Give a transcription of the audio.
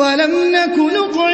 ولم نك نطعم